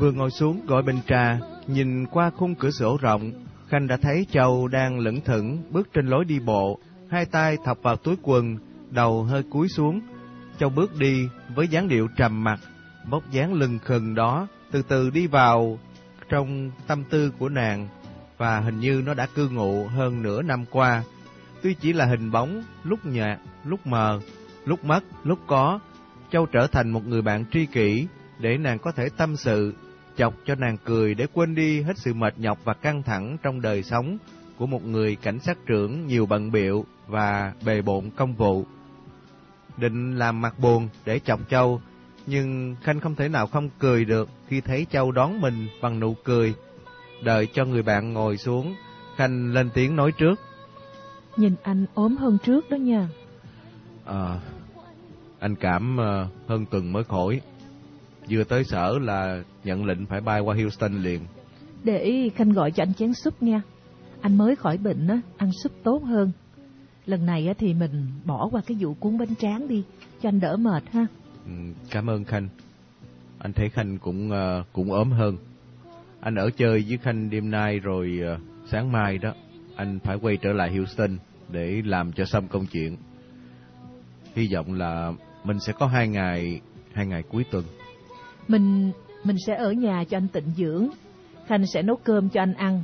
Vừa ngồi xuống gọi bình trà, nhìn qua khung cửa sổ rộng, Khanh đã thấy Châu đang lững thững bước trên lối đi bộ, hai tay thọc vào túi quần, đầu hơi cúi xuống. Châu bước đi với dáng điệu trầm mặc, bóc dáng lưng khừng đó, từ từ đi vào trong tâm tư của nàng, và hình như nó đã cư ngụ hơn nửa năm qua. Tuy chỉ là hình bóng, lúc nhạt, lúc mờ, lúc mất, lúc có, Châu trở thành một người bạn tri kỷ, để nàng có thể tâm sự, chọc cho nàng cười để quên đi hết sự mệt nhọc và căng thẳng trong đời sống của một người cảnh sát trưởng nhiều bận biệu và bề bộn công vụ. Định làm mặt buồn để chọc Châu, nhưng Khanh không thể nào không cười được khi thấy Châu đón mình bằng nụ cười. Đợi cho người bạn ngồi xuống, Khanh lên tiếng nói trước. Nhìn anh ốm hơn trước đó nha. À, anh cảm uh, hơn tuần mới khỏi. Vừa tới sở là nhận lệnh phải bay qua Houston liền. Để Khanh gọi cho anh chén súp nha. Anh mới khỏi bệnh á, ăn súp tốt hơn. Lần này á thì mình bỏ qua cái vụ cuốn bánh tráng đi, cho anh đỡ mệt ha. Ừ, cảm ơn Khanh. Anh thấy Khanh cũng uh, cũng ốm hơn. Anh ở chơi với Khanh đêm nay rồi uh, sáng mai đó, anh phải quay trở lại Houston để làm cho xong công chuyện. Hy vọng là mình sẽ có hai ngày hai ngày cuối tuần. Mình mình sẽ ở nhà cho anh tịnh dưỡng. Khanh sẽ nấu cơm cho anh ăn.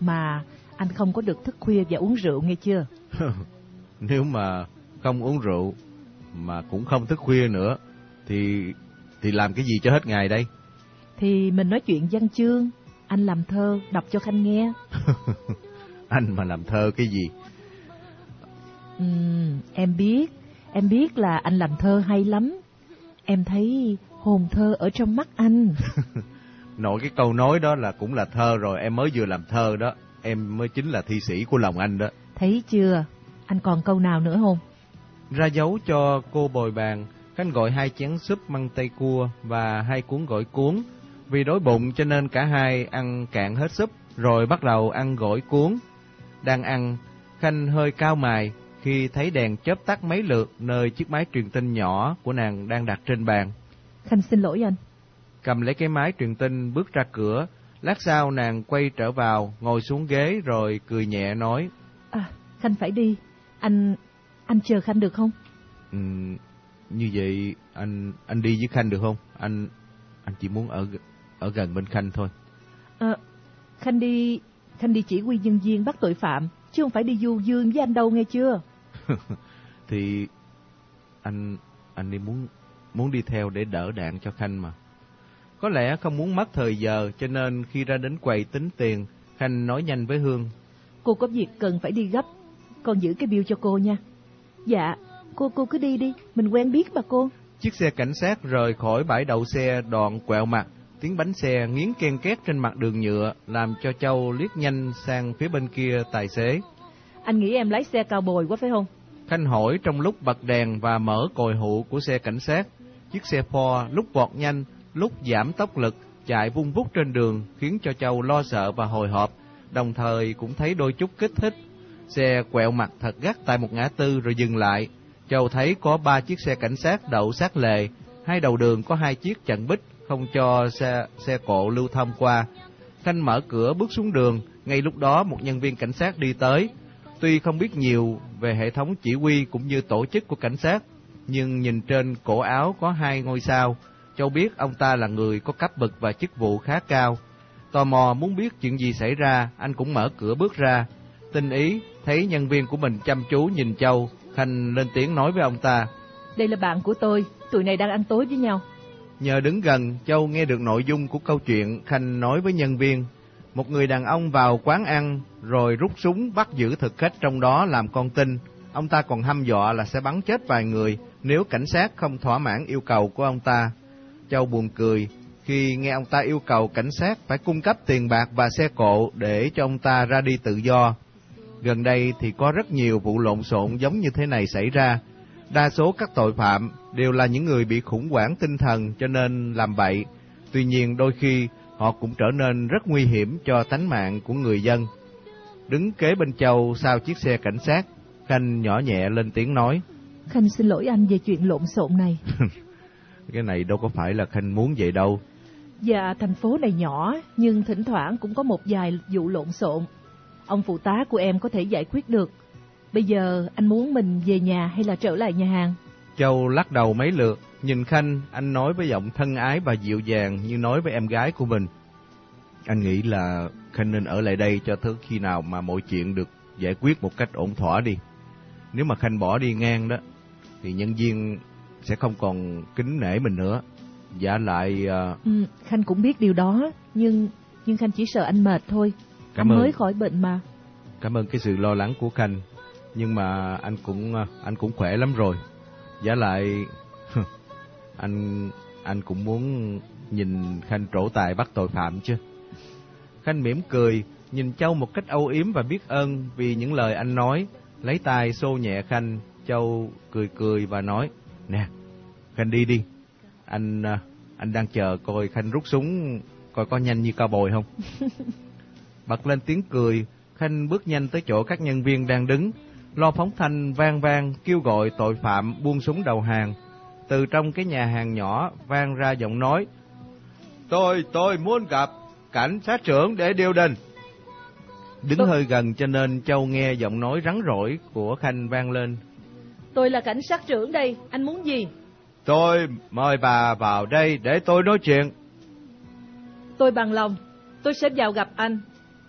Mà anh không có được thức khuya và uống rượu nghe chưa? Nếu mà không uống rượu mà cũng không thức khuya nữa thì thì làm cái gì cho hết ngày đây? Thì mình nói chuyện văn chương, anh làm thơ đọc cho Khanh nghe. anh mà làm thơ cái gì? Ừ, em biết, em biết là anh làm thơ hay lắm. Em thấy hồn thơ ở trong mắt anh. Nội cái câu nói đó là cũng là thơ rồi, em mới vừa làm thơ đó, em mới chính là thi sĩ của lòng anh đó. Thấy chưa? Anh còn câu nào nữa không? Ra dấu cho cô bồi bàn, Khanh gọi hai chén súp măng tây cua và hai cuốn gỏi cuốn. Vì đói bụng cho nên cả hai ăn cạn hết súp, rồi bắt đầu ăn gỏi cuốn. Đang ăn, Khanh hơi cao mài khi thấy đèn chớp tắt mấy lượt nơi chiếc máy truyền tin nhỏ của nàng đang đặt trên bàn. Khanh xin lỗi anh. Cầm lấy cái máy truyền tin bước ra cửa, lát sau nàng quay trở vào, ngồi xuống ghế rồi cười nhẹ nói. À, Khanh phải đi, anh anh chờ Khanh được không? Ừ, như vậy anh anh đi với Khanh được không? Anh anh chỉ muốn ở ở gần bên Khanh thôi. À, Khanh đi Khanh đi chỉ huy nhân viên bắt tội phạm, chứ không phải đi du dương với anh đâu nghe chưa? thì anh anh đi muốn muốn đi theo để đỡ đạn cho Khanh mà. Có lẽ không muốn mất thời giờ cho nên khi ra đến quầy tính tiền, Khanh nói nhanh với Hương. Cô có việc cần phải đi gấp, con giữ cái bill cho cô nha. Dạ, cô cô cứ đi đi, mình quen biết mà cô. Chiếc xe cảnh sát rời khỏi bãi đậu xe đoạn quẹo mặt, tiếng bánh xe nghiến ken két trên mặt đường nhựa làm cho Châu liếc nhanh sang phía bên kia tài xế. Anh nghĩ em lái xe cao bồi quá phải không? Khanh hỏi trong lúc bật đèn và mở còi hụ của xe cảnh sát. Chiếc xe Ford lúc vọt nhanh, lúc giảm tốc lực, chạy vung vút trên đường khiến cho Châu lo sợ và hồi hộp, đồng thời cũng thấy đôi chút kích thích. Xe quẹo mặt thật gắt tại một ngã tư rồi dừng lại. Châu thấy có ba chiếc xe cảnh sát đậu sát lề, hai đầu đường có hai chiếc chặn bích không cho xe xe cộ lưu thông qua. Khanh mở cửa bước xuống đường, ngay lúc đó một nhân viên cảnh sát đi tới. Tuy không biết nhiều về hệ thống chỉ huy cũng như tổ chức của cảnh sát, nhưng nhìn trên cổ áo có hai ngôi sao, Châu biết ông ta là người có cấp bậc và chức vụ khá cao. Tò mò muốn biết chuyện gì xảy ra, anh cũng mở cửa bước ra. Tinh ý, thấy nhân viên của mình chăm chú nhìn Châu, Khanh lên tiếng nói với ông ta. Đây là bạn của tôi, tụi này đang ăn tối với nhau. Nhờ đứng gần, Châu nghe được nội dung của câu chuyện Khanh nói với nhân viên. Một người đàn ông vào quán ăn, rồi rút súng bắt giữ thực khách trong đó làm con tin. Ông ta còn hăm dọa là sẽ bắn chết vài người nếu cảnh sát không thỏa mãn yêu cầu của ông ta. Châu buồn cười khi nghe ông ta yêu cầu cảnh sát phải cung cấp tiền bạc và xe cộ để cho ông ta ra đi tự do. Gần đây thì có rất nhiều vụ lộn xộn giống như thế này xảy ra. Đa số các tội phạm đều là những người bị khủng hoảng tinh thần cho nên làm bậy. Tuy nhiên đôi khi họ cũng trở nên rất nguy hiểm cho tánh mạng của người dân. Đứng kế bên Châu sau chiếc xe cảnh sát, Khanh nhỏ nhẹ lên tiếng nói. Khanh xin lỗi anh về chuyện lộn xộn này. cái này đâu có phải là Khanh muốn vậy đâu. Dạ, thành phố này nhỏ, nhưng thỉnh thoảng cũng có một vài vụ lộn xộn. Ông phụ tá của em có thể giải quyết được. Bây giờ anh muốn mình về nhà hay là trở lại nhà hàng? Châu lắc đầu mấy lượt, nhìn Khanh, anh nói với giọng thân ái và dịu dàng như nói với em gái của mình. Anh nghĩ là Khanh nên ở lại đây cho tới khi nào mà mọi chuyện được giải quyết một cách ổn thỏa đi. Nếu mà Khanh bỏ đi ngang đó, thì nhân viên sẽ không còn kính nể mình nữa. Giả lại... Uh... Ừ, Khanh cũng biết điều đó, nhưng nhưng Khanh chỉ sợ anh mệt thôi. Cảm anh ơn. mới khỏi bệnh mà. Cảm ơn cái sự lo lắng của Khanh, nhưng mà anh cũng ờ, anh cũng khỏe lắm rồi. Giả lại anh anh cũng muốn nhìn Khanh trổ tài bắt tội phạm chứ. Khanh mỉm cười, nhìn Châu một cách âu yếm và biết ơn vì những lời anh nói, lấy tay xô nhẹ Khanh, Châu cười cười và nói: "Nè, Khanh đi đi. Anh ờ, anh đang chờ coi Khanh rút súng coi có nhanh như cao bồi không." Bật lên tiếng cười, Khanh bước nhanh tới chỗ các nhân viên đang đứng, lo phóng thanh vang vang kêu gọi tội phạm buông súng đầu hàng. Từ trong cái nhà hàng nhỏ vang ra giọng nói: "Tôi tôi muốn gặp cảnh sát trưởng để điều đình." Đứng hơi gần cho nên Châu nghe giọng nói rắn rỏi của Khanh vang lên. Tôi là cảnh sát trưởng đây, anh muốn gì? Tôi mời bà vào đây để tôi nói chuyện. Tôi bằng lòng, tôi sẽ vào gặp anh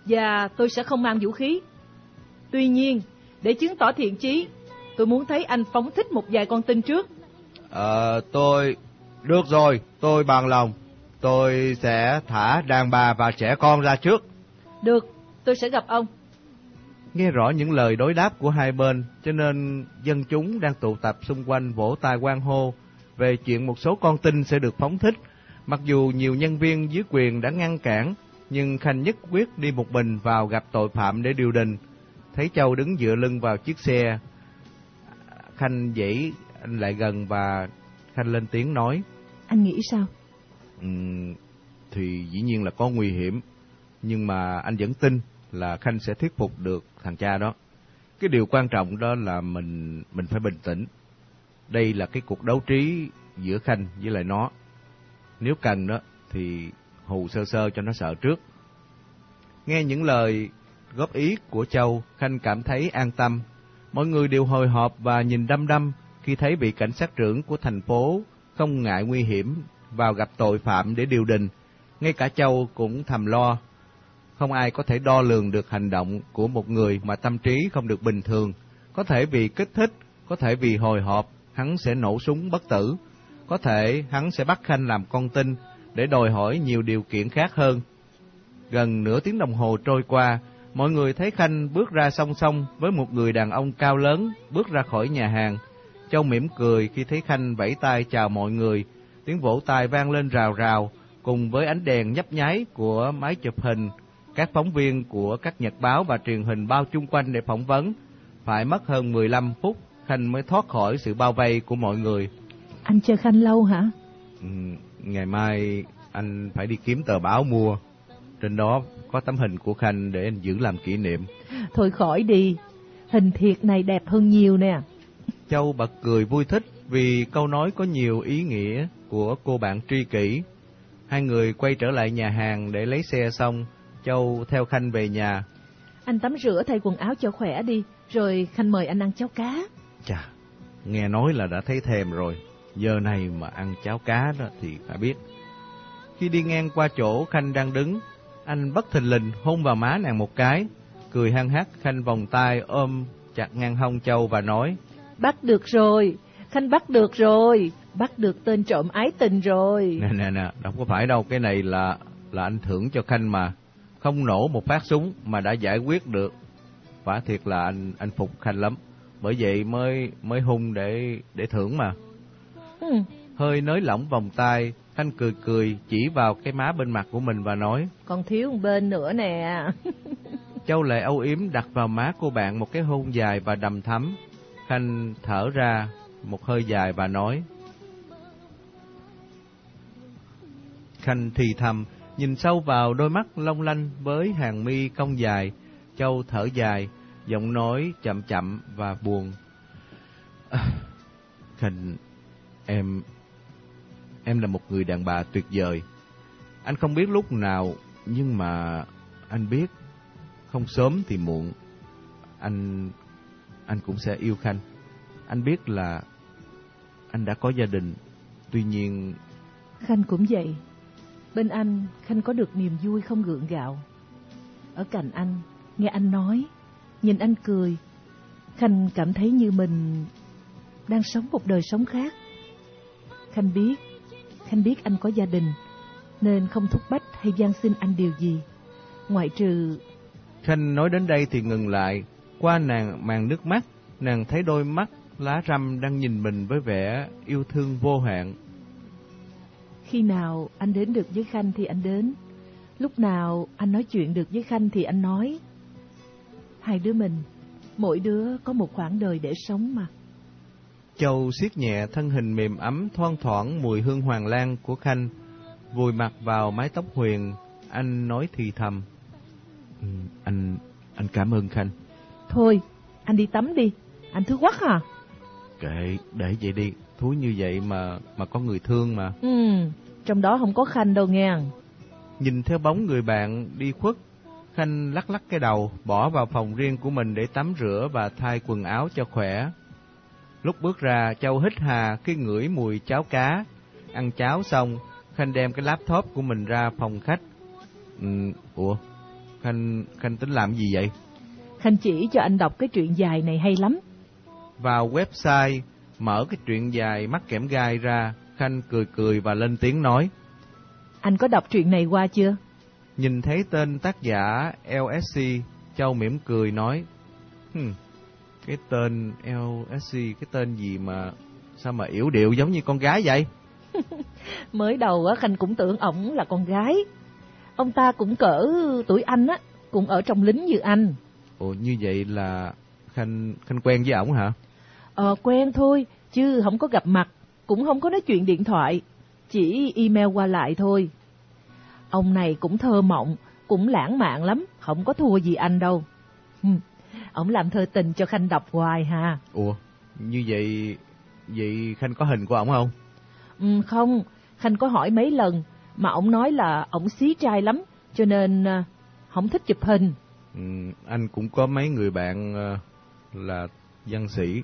và tôi sẽ không mang vũ khí. Tuy nhiên, để chứng tỏ thiện chí, tôi muốn thấy anh phóng thích một vài con tin trước. Ờ, tôi... Được rồi, tôi bằng lòng. Tôi sẽ thả đàn bà và trẻ con ra trước. Được, tôi sẽ gặp ông. Nghe rõ những lời đối đáp của hai bên, cho nên dân chúng đang tụ tập xung quanh vỗ tay quan hô về chuyện một số con tin sẽ được phóng thích. Mặc dù nhiều nhân viên dưới quyền đã ngăn cản, nhưng Khanh nhất quyết đi một mình vào gặp tội phạm để điều đình. Thấy Châu đứng dựa lưng vào chiếc xe, Khanh dãy lại gần và Khanh lên tiếng nói. Anh nghĩ sao? Ừm, thì dĩ nhiên là có nguy hiểm, nhưng mà anh vẫn tin là Khanh sẽ thuyết phục được thằng cha đó. Cái điều quan trọng đó là mình mình phải bình tĩnh. Đây là cái cuộc đấu trí giữa Khanh với lại nó. Nếu cần đó thì hù sơ sơ cho nó sợ trước. Nghe những lời góp ý của Châu, Khanh cảm thấy an tâm. Mọi người đều hồi hộp và nhìn đăm đăm khi thấy vị cảnh sát trưởng của thành phố không ngại nguy hiểm vào gặp tội phạm để điều đình. Ngay cả Châu cũng thầm lo. Không ai có thể đo lường được hành động của một người mà tâm trí không được bình thường. Có thể vì kích thích, có thể vì hồi hộp, hắn sẽ nổ súng bất tử. Có thể hắn sẽ bắt Khanh làm con tin để đòi hỏi nhiều điều kiện khác hơn. Gần nửa tiếng đồng hồ trôi qua, mọi người thấy Khanh bước ra song song với một người đàn ông cao lớn bước ra khỏi nhà hàng. Châu mỉm cười khi thấy Khanh vẫy tay chào mọi người, tiếng vỗ tay vang lên rào rào, cùng với ánh đèn nhấp nháy của máy chụp hình. Các phóng viên của các nhật báo và truyền hình bao chung quanh để phỏng vấn. Phải mất hơn 15 phút, Khanh mới thoát khỏi sự bao vây của mọi người. Anh chờ Khanh lâu hả? Ừ, ngày mai anh phải đi kiếm tờ báo mua. Trên đó có tấm hình của Khanh để anh giữ làm kỷ niệm. Thôi khỏi đi, hình thiệt này đẹp hơn nhiều nè. Châu bật cười vui thích vì câu nói có nhiều ý nghĩa của cô bạn tri kỷ. Hai người quay trở lại nhà hàng để lấy xe xong, Châu theo Khanh về nhà. Anh tắm rửa thay quần áo cho khỏe đi, rồi Khanh mời anh ăn cháo cá. Chà, nghe nói là đã thấy thèm rồi. Giờ này mà ăn cháo cá đó thì phải biết. Khi đi ngang qua chỗ Khanh đang đứng, anh bất thình lình hôn vào má nàng một cái. Cười hăng hắc, Khanh vòng tay ôm chặt ngang hông Châu và nói. Bắt được rồi, Khanh bắt được rồi, bắt được tên trộm ái tình rồi. Nè nè nè, đâu có phải đâu, cái này là là anh thưởng cho Khanh mà. Không nổ một phát súng mà đã giải quyết được. Quả thiệt là anh anh phục Khanh lắm. Bởi vậy mới mới hung để để thưởng mà. Ừ, Hơi nới lỏng vòng tay, Khanh cười cười chỉ vào cái má bên mặt của mình và nói. còn thiếu một bên nữa nè. Châu Lệ âu yếm đặt vào má cô bạn một cái hôn dài và đầm thắm. Khanh thở ra một hơi dài và nói. Khanh thì thầm, nhìn sâu vào đôi mắt long lanh với hàng mi cong dài. Châu thở dài, giọng nói chậm chậm và buồn. À, Khanh, em... Em là một người đàn bà tuyệt vời. Anh không biết lúc nào, nhưng mà anh biết, không sớm thì muộn, anh anh cũng sẽ yêu Khanh. Anh biết là anh đã có gia đình, tuy nhiên... Khanh cũng vậy. Bên anh, Khanh có được niềm vui không gượng gạo. Ở cạnh anh, nghe anh nói, nhìn anh cười, Khanh cảm thấy như mình đang sống một đời sống khác. Khanh biết, Khanh biết anh có gia đình, nên không thúc bách hay gian xin anh điều gì, ngoại trừ... Khanh nói đến đây thì ngừng lại, qua nàng màn nước mắt, nàng thấy đôi mắt lá răm đang nhìn mình với vẻ yêu thương vô hạn. Khi nào anh đến được với Khanh thì anh đến, lúc nào anh nói chuyện được với Khanh thì anh nói. Hai đứa mình, mỗi đứa có một khoảng đời để sống mà. Châu siết nhẹ thân hình mềm ấm thoang thoảng mùi hương hoàng lan của Khanh, vùi mặt vào mái tóc huyền, anh nói thì thầm. Ừ, anh, anh cảm ơn Khanh. Thôi, anh đi tắm đi, anh thứ quắc à? Kệ, để vậy đi, thú như vậy mà mà có người thương mà. Ừ, trong đó không có Khanh đâu nghe. Nhìn theo bóng người bạn đi khuất, Khanh lắc lắc cái đầu, bỏ vào phòng riêng của mình để tắm rửa và thay quần áo cho khỏe. Lúc bước ra, Châu hít hà khi ngửi mùi cháo cá. Ăn cháo xong, Khanh đem cái laptop của mình ra phòng khách. Ừ, ủa, Khanh, Khanh tính làm gì vậy? Khanh chỉ cho anh đọc cái truyện dài này hay lắm. Vào website, mở cái truyện dài mắc kẽm gai ra, Khanh cười cười và lên tiếng nói. Anh có đọc truyện này qua chưa? Nhìn thấy tên tác giả LSC, Châu mỉm cười nói, hmm, cái tên LSC, cái tên gì mà, sao mà yểu điệu giống như con gái vậy? Mới đầu á Khanh cũng tưởng ổng là con gái. Ông ta cũng cỡ tuổi anh á, cũng ở trong lính như anh. Ồ, như vậy là Khanh Khanh quen với ổng hả? Ờ, quen thôi, chứ không có gặp mặt, cũng không có nói chuyện điện thoại, chỉ email qua lại thôi. Ông này cũng thơ mộng, cũng lãng mạn lắm, không có thua gì anh đâu. Ông làm thơ tình cho Khanh đọc hoài ha. Ủa, như vậy, vậy Khanh có hình của ổng không? Ừ, không, Khanh có hỏi mấy lần, mà ông nói là ổng xí trai lắm, cho nên uh, không thích chụp hình. Ừ, anh cũng có mấy người bạn uh, là văn sĩ,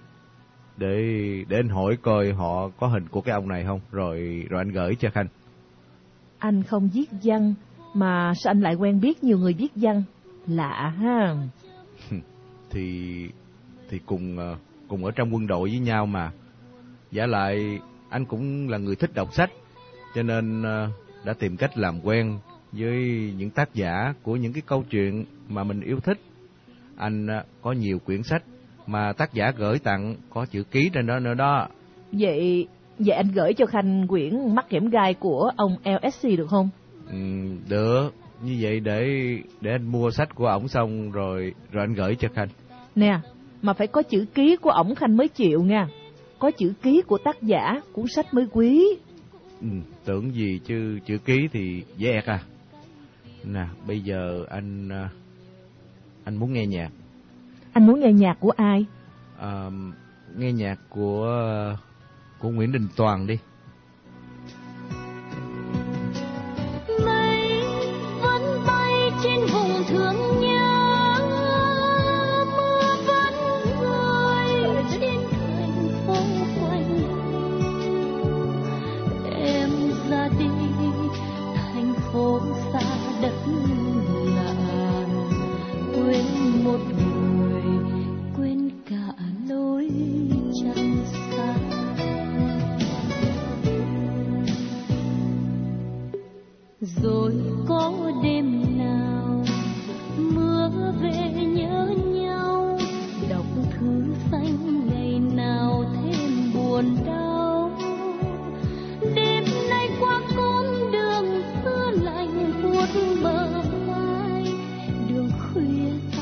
để để anh hỏi coi họ có hình của cái ông này không, rồi rồi anh gửi cho Khanh. Anh không viết văn, mà sao anh lại quen biết nhiều người viết văn? Lạ ha. thì thì cùng ờ, cùng ở trong quân đội với nhau mà. Giả lại anh cũng là người thích đọc sách, cho nên ờ, đã tìm cách làm quen với những tác giả của những cái câu chuyện mà mình yêu thích. Anh ờ, có nhiều quyển sách mà tác giả gửi tặng có chữ ký trên đó nữa đó. Vậy vậy anh gửi cho Khanh quyển Mắt kẽm gai của ông LSC được không? Ừ, được. Như vậy để để anh mua sách của ổng xong rồi rồi anh gửi cho Khanh. Nè, mà phải có chữ ký của ổng Khanh mới chịu nha. Có chữ ký của tác giả, cuốn sách mới quý. Ừ, tưởng gì chứ chữ ký thì dễ à. Nè, bây giờ anh anh muốn nghe nhạc. Anh muốn nghe nhạc của ai? À, nghe nhạc của ờ, của Nguyễn Đình Toàn đi.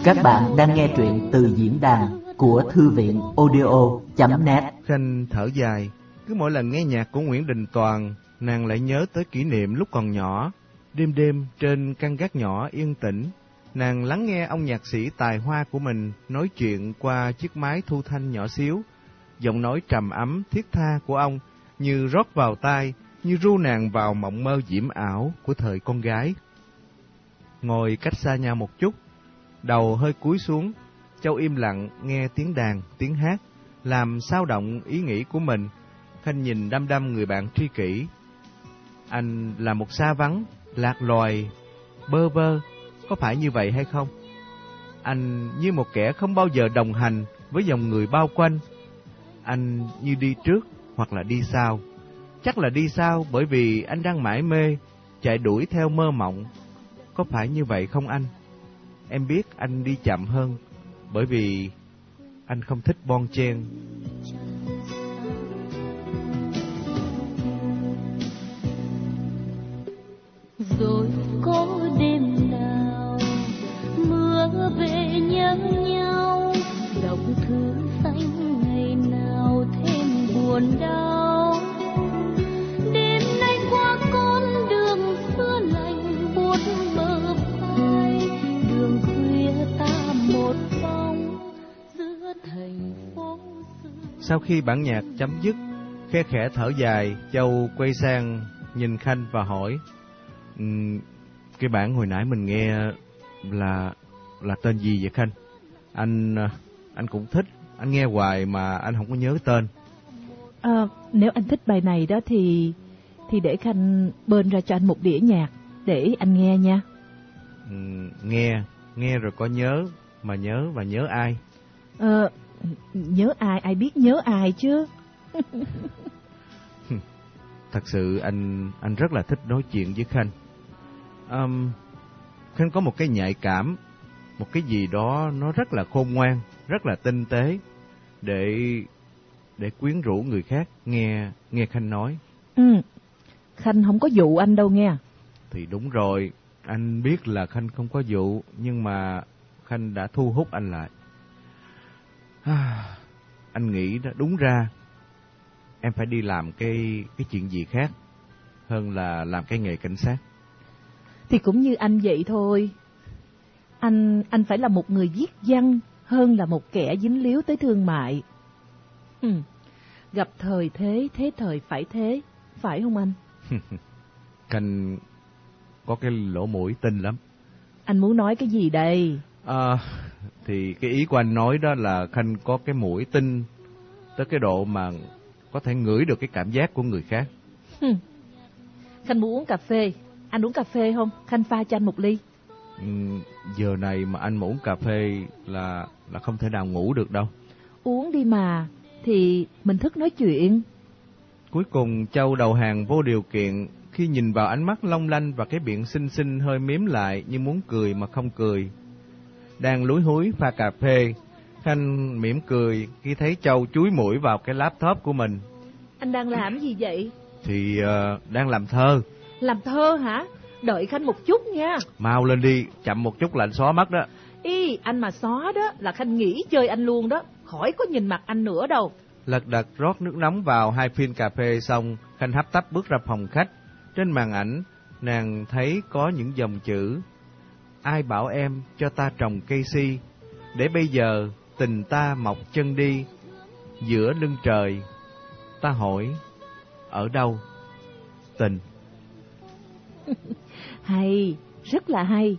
Các bạn đang nghe truyện từ diễn đàn của thư viện audio.net Khanh thở dài, cứ mỗi lần nghe nhạc của Nguyễn Đình Toàn, nàng lại nhớ tới kỷ niệm lúc còn nhỏ. Đêm đêm trên căn gác nhỏ yên tĩnh, nàng lắng nghe ông nhạc sĩ tài hoa của mình nói chuyện qua chiếc máy thu thanh nhỏ xíu. Giọng nói trầm ấm, thiết tha của ông như rót vào tai, như ru nàng vào mộng mơ diễm ảo của thời con gái. Ngồi cách xa nhau một chút, đầu hơi cúi xuống, Châu im lặng nghe tiếng đàn, tiếng hát, làm sao động ý nghĩ của mình. Khanh nhìn đăm đăm người bạn tri kỷ. Anh là một xa vắng, lạc loài, bơ vơ, có phải như vậy hay không? Anh như một kẻ không bao giờ đồng hành với dòng người bao quanh. Anh như đi trước hoặc là đi sau. Chắc là đi sau bởi vì anh đang mãi mê, chạy đuổi theo mơ mộng. Có phải như vậy không anh? Em biết anh đi chậm hơn, bởi vì anh không thích bon chen. Rồi có đêm nào mưa về nhớ nhau, lòng thư xanh ngày nào thêm buồn đau. Sau khi bản nhạc chấm dứt, khe khẽ thở dài, Châu quay sang nhìn Khanh và hỏi, "Ừm, cái bản hồi nãy mình nghe là là tên gì vậy Khanh? Anh ờ, anh cũng thích, anh nghe hoài mà anh không có nhớ tên. Ờ, nếu anh thích bài này đó thì thì để Khanh bên ra cho anh một đĩa nhạc để anh nghe nha. Ừm, nghe, nghe rồi có nhớ, mà nhớ và nhớ ai? Ờ, nhớ ai, ai biết nhớ ai chứ. Thật sự anh anh rất là thích nói chuyện với Khanh. Um, Khanh có một cái nhạy cảm, một cái gì đó nó rất là khôn ngoan, rất là tinh tế để để quyến rũ người khác nghe nghe Khanh nói. Ừ, Khanh không có dụ anh đâu nghe. Thì đúng rồi, anh biết là Khanh không có dụ, nhưng mà Khanh đã thu hút anh lại. À, anh nghĩ đó, đúng ra em phải đi làm cái cái chuyện gì khác hơn là làm cái nghề cảnh sát. Thì cũng như anh vậy thôi. Anh anh phải là một người viết văn hơn là một kẻ dính líu tới thương mại. Ừ. Gặp thời thế, thế thời phải thế, phải không anh? Khanh có cái lỗ mũi tinh lắm. Anh muốn nói cái gì đây? À, thì cái ý của anh nói đó là Khanh có cái mũi tinh tới cái độ mà có thể ngửi được cái cảm giác của người khác. Khanh muốn uống cà phê. Anh uống cà phê không? Khanh pha cho anh một ly. Ừm, giờ này mà anh mà uống cà phê là là không thể nào ngủ được đâu. Uống đi mà, thì mình thức nói chuyện. Cuối cùng Châu đầu hàng vô điều kiện khi nhìn vào ánh mắt long lanh và cái miệng xinh xinh hơi miếm lại như muốn cười mà không cười. Đang lúi húi pha cà phê, Khanh mỉm cười khi thấy Châu chúi mũi vào cái laptop của mình. Anh đang làm gì vậy? Thì ờ, đang làm thơ, Làm thơ hả? Đợi Khanh một chút nha. mau lên đi, chậm một chút là anh xóa mất đó. Y, anh mà xóa đó là Khanh nghỉ chơi anh luôn đó. Khỏi có nhìn mặt anh nữa đâu. Lật đật rót nước nóng vào hai phiên cà phê xong, Khanh hấp tấp bước ra phòng khách. Trên màn ảnh, nàng thấy có những dòng chữ Ai bảo em cho ta trồng cây si, để bây giờ tình ta mọc chân đi, giữa lưng trời. Ta hỏi, ở đâu? Tình. Hay, rất là hay.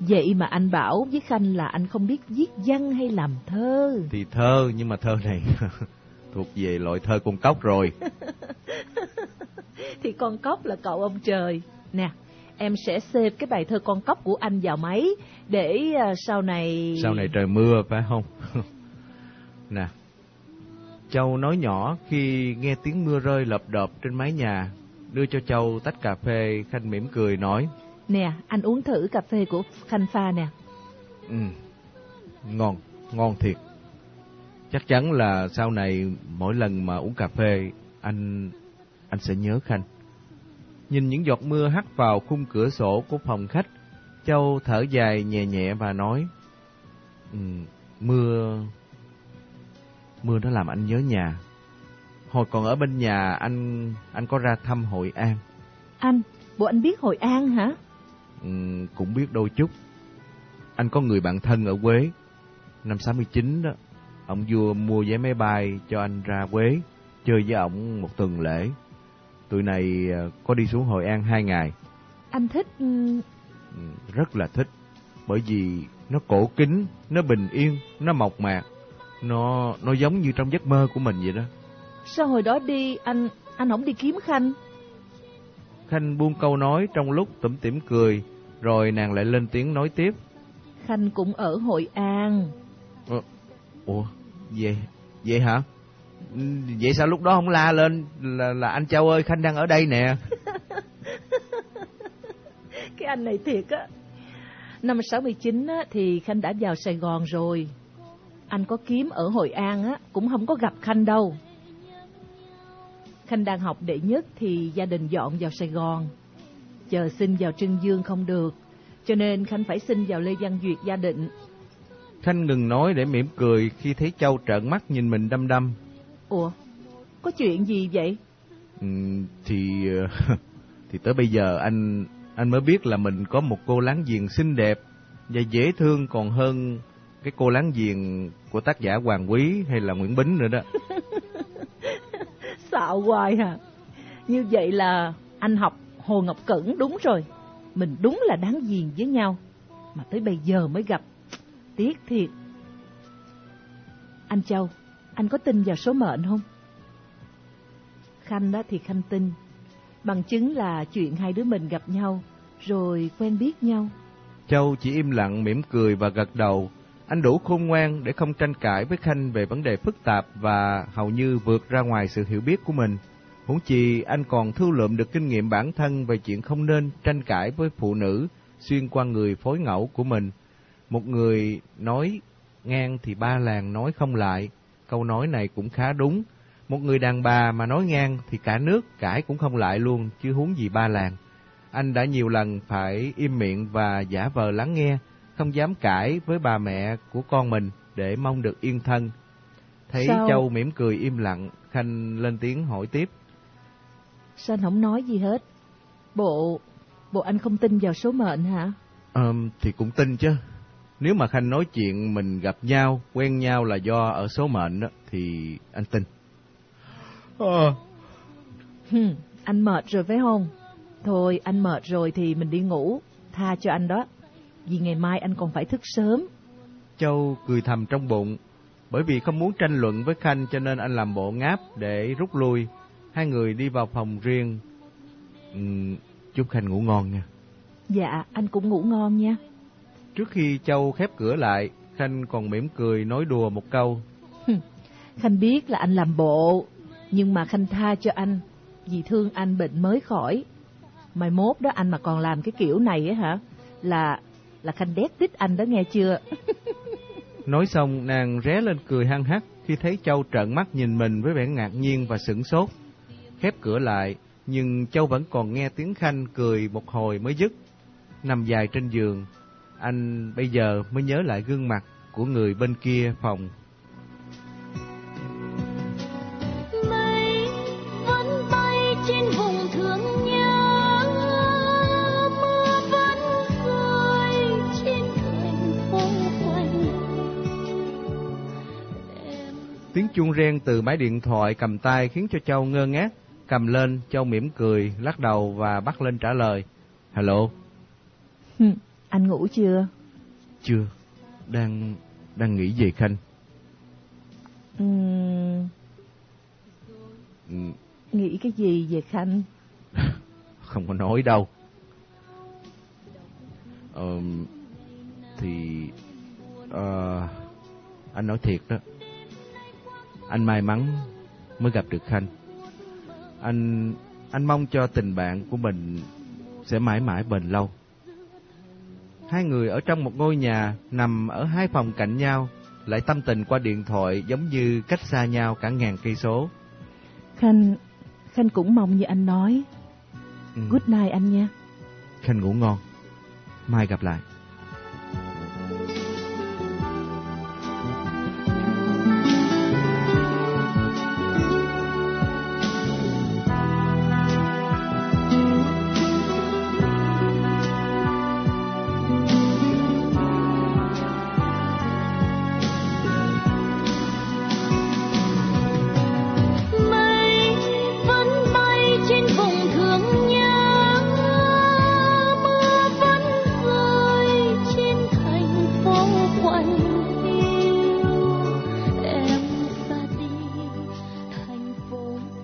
Vậy mà anh bảo với Khanh là anh không biết viết văn hay làm thơ. Thì thơ, nhưng mà thơ này thuộc về loại thơ con cóc rồi. Thì con cóc là cậu ông trời. Nè, em sẽ xếp cái bài thơ con cóc của anh vào máy để à, sau này... Sau này trời mưa phải không? nè, Châu nói nhỏ khi nghe tiếng mưa rơi lợp đợp trên mái nhà, đưa cho Châu tách cà phê, Khanh mỉm cười nói, Nè, anh uống thử cà phê của Khanh pha nè. ừ, ngon, ngon thiệt. Chắc chắn là sau này mỗi lần mà uống cà phê, anh anh sẽ nhớ Khanh. Nhìn những giọt mưa hắt vào khung cửa sổ của phòng khách, Châu thở dài nhẹ nhẹ và nói, ừ, mưa mưa nó làm anh nhớ nhà. Hồi còn ở bên nhà anh anh có ra thăm Hội An, Anh, bộ anh biết Hội An hả? ừ, cũng biết đôi chút. Anh có người bạn thân ở Quế, năm 69 đó, ông vua mua vé máy bay cho anh ra Quế chơi với ổng một tuần lễ. Tụi này ờ, có đi xuống Hội An hai ngày. Anh thích... ừ, Ừ, rất là thích bởi vì nó cổ kính, nó bình yên, nó mộc mạc, nó nó giống như trong giấc mơ của mình vậy đó. Sao hồi đó đi anh anh không đi kiếm Khanh? Khanh buông câu nói trong lúc tủm tỉm cười, rồi nàng lại lên tiếng nói tiếp. Khanh cũng ở Hội An. Ờ, ủa, vậy vậy hả? Vậy sao lúc đó không la lên là là anh Châu ơi, Khanh đang ở đây nè. Cái anh này thiệt á. Năm 69 á, thì Khanh đã vào Sài Gòn rồi. Anh có kiếm ở Hội An á, cũng không có gặp Khanh đâu. Khanh đang học đệ nhất thì gia đình dọn vào Sài Gòn. Chờ xin vào Trưng Dương không được, cho nên Khanh phải xin vào Lê Văn Duyệt gia định. Khanh ngừng nói để mỉm cười khi thấy Châu trợn mắt nhìn mình đăm đăm. Ủa, có chuyện gì vậy? Ừ, thì ờ, thì tới bây giờ anh anh mới biết là mình có một cô láng giềng xinh đẹp và dễ thương còn hơn cái cô láng giềng của tác giả Hoàng Quý hay là Nguyễn Bính nữa đó. Xạo hoài hả? Như vậy là anh học Hồ Ngọc Cẩn đúng rồi. Mình đúng là đáng ghiền với nhau. Mà tới bây giờ mới gặp. Tiếc thiệt. Anh Châu, anh có tin vào số mệnh không? Khanh đó thì Khanh tin. Bằng chứng là chuyện hai đứa mình gặp nhau, rồi quen biết nhau. Châu chỉ im lặng mỉm cười và gật đầu. Anh đủ khôn ngoan để không tranh cãi với Khanh về vấn đề phức tạp và hầu như vượt ra ngoài sự hiểu biết của mình. Huống chi anh còn thu lượm được kinh nghiệm bản thân về chuyện không nên tranh cãi với phụ nữ xuyên qua người phối ngẫu của mình. Một người nói ngang thì ba làng nói không lại. Câu nói này cũng khá đúng. Một người đàn bà mà nói ngang thì cả nước cãi cũng không lại luôn, chứ huống gì ba làng. Anh đã nhiều lần phải im miệng và giả vờ lắng nghe, không dám cãi với bà mẹ của con mình để mong được yên thân. Thấy Sao? Châu mỉm cười im lặng, Khanh lên tiếng hỏi tiếp. Sao anh không nói gì hết? Bộ, bộ anh không tin vào số mệnh hả? Ờm, thì cũng tin chứ. Nếu mà Khanh nói chuyện mình gặp nhau, quen nhau là do ở số mệnh đó, thì anh tin. Ờ, Hừm, anh mệt rồi phải không? Thôi, anh mệt rồi thì mình đi ngủ. Tha cho anh đó. Vì ngày mai anh còn phải thức sớm. Châu cười thầm trong bụng. Bởi vì không muốn tranh luận với Khanh cho nên anh làm bộ ngáp để rút lui. Hai người đi vào phòng riêng. Ừm, chúc Khanh ngủ ngon nha. Dạ, anh cũng ngủ ngon nha. Trước khi Châu khép cửa lại, Khanh còn mỉm cười nói đùa một câu. Khanh biết là anh làm bộ, nhưng mà Khanh tha cho anh, vì thương anh bệnh mới khỏi. Mai mốt đó anh mà còn làm cái kiểu này á hả, là là Khanh đét tích anh đó nghe chưa? Nói xong, nàng ré lên cười hăng hắc khi thấy Châu trợn mắt nhìn mình với vẻ ngạc nhiên và sửng sốt. Khép cửa lại, nhưng Châu vẫn còn nghe tiếng Khanh cười một hồi mới dứt. Nằm dài trên giường, anh bây giờ mới nhớ lại gương mặt của người bên kia phòng. mây vẫn bay trên vùng thương nhớ mưa vẫn rơi trên thành phố quanh em Tiếng chuông reng từ máy điện thoại cầm tay khiến cho Châu ngơ ngác. Cầm lên, Châu mỉm cười, lắc đầu và bắt lên trả lời. Hello, Hừm, anh ngủ chưa? chưa, đang đang nghĩ về Khanh. Ừ, nghĩ cái gì về Khanh? không có nói đâu. Ờm, thì ờ, anh nói thiệt đó. Anh may mắn mới gặp được Khanh. Anh anh mong cho tình bạn của mình sẽ mãi mãi bền lâu. Hai người ở trong một ngôi nhà nằm ở hai phòng cạnh nhau, lại tâm tình qua điện thoại giống như cách xa nhau cả ngàn cây số. Khanh, Khanh cũng mong như anh nói. Ừ. Good night anh nha. Khanh ngủ ngon. Mai gặp lại.